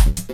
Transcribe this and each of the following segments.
Technology,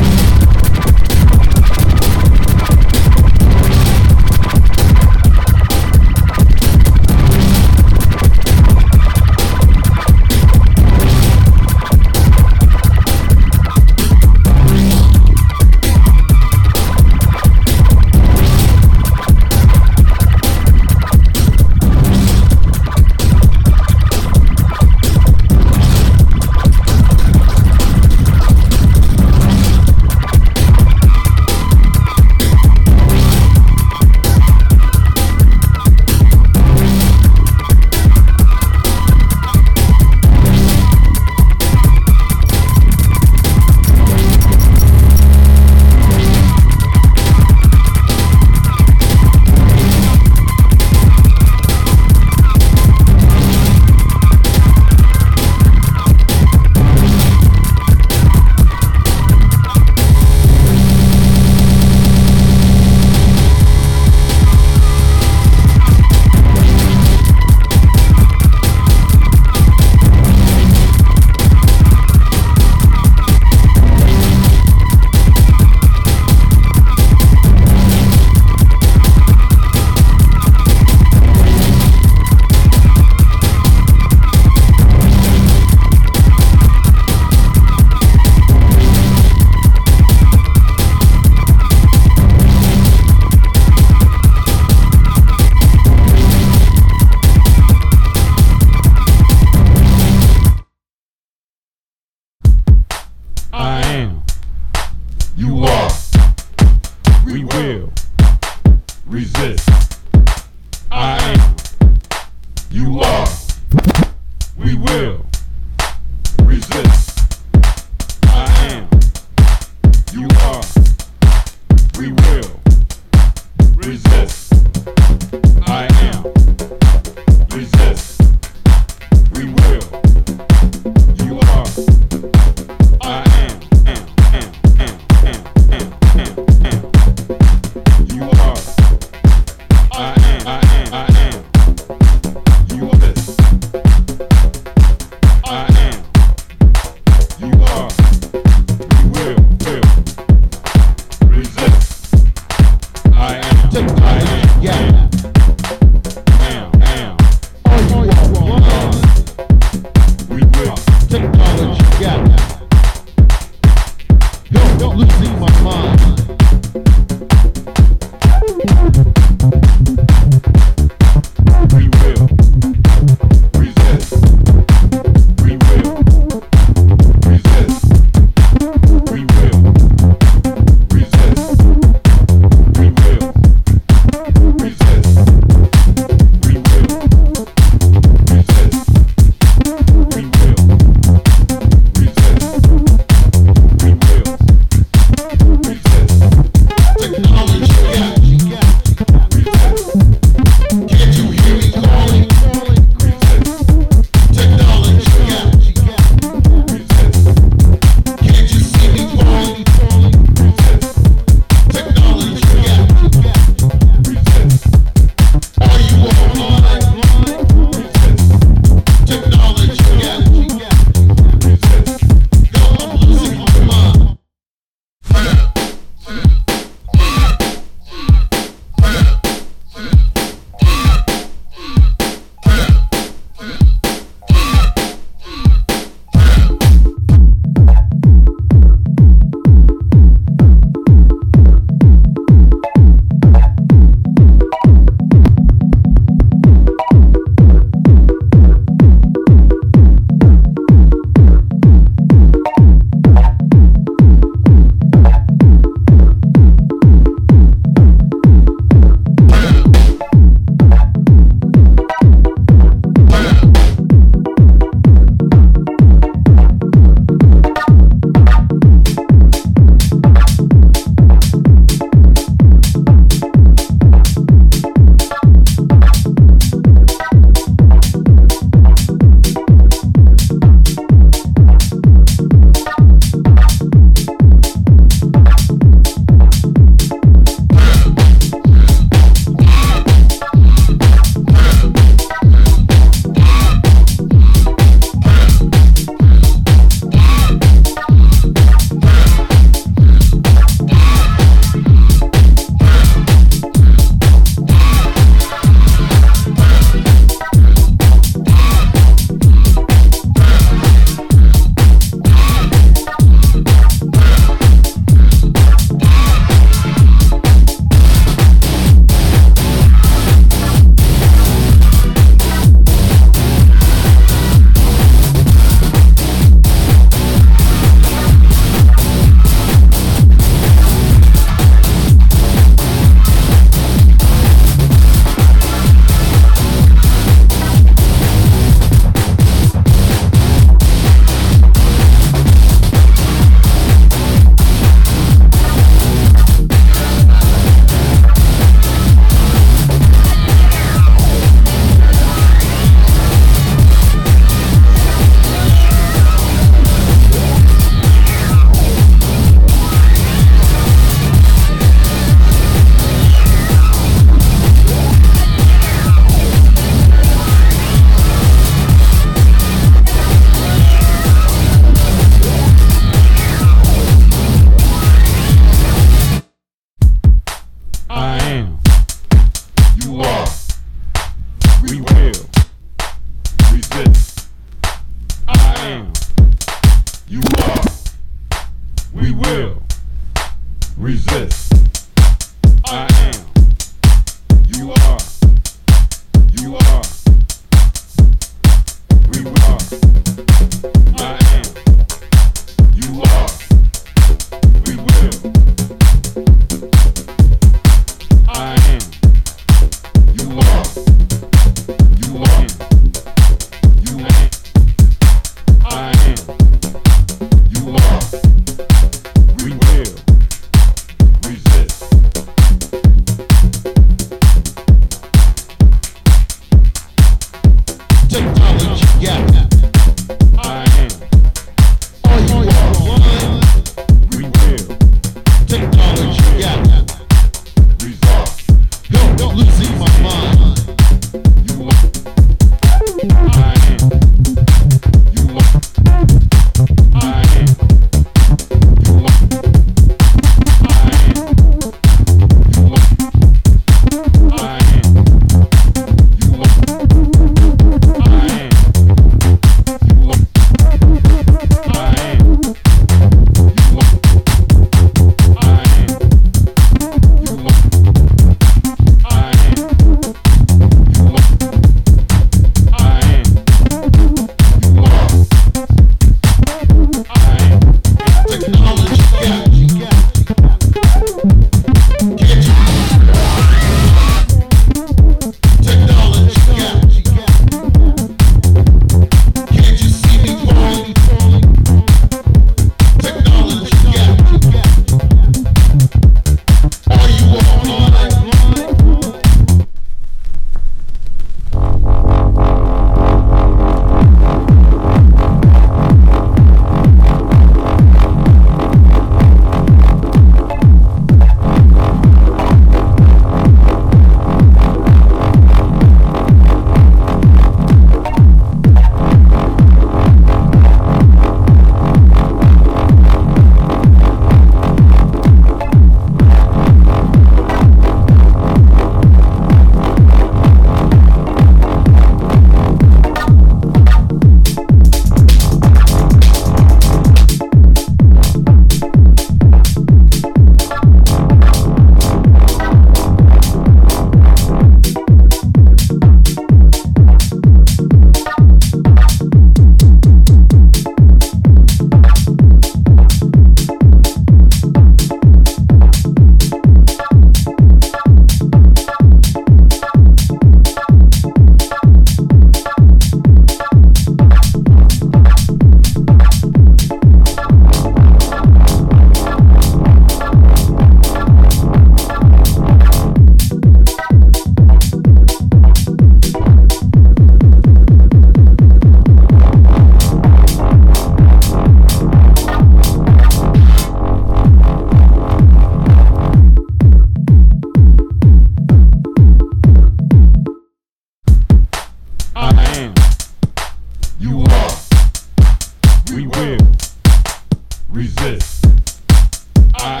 I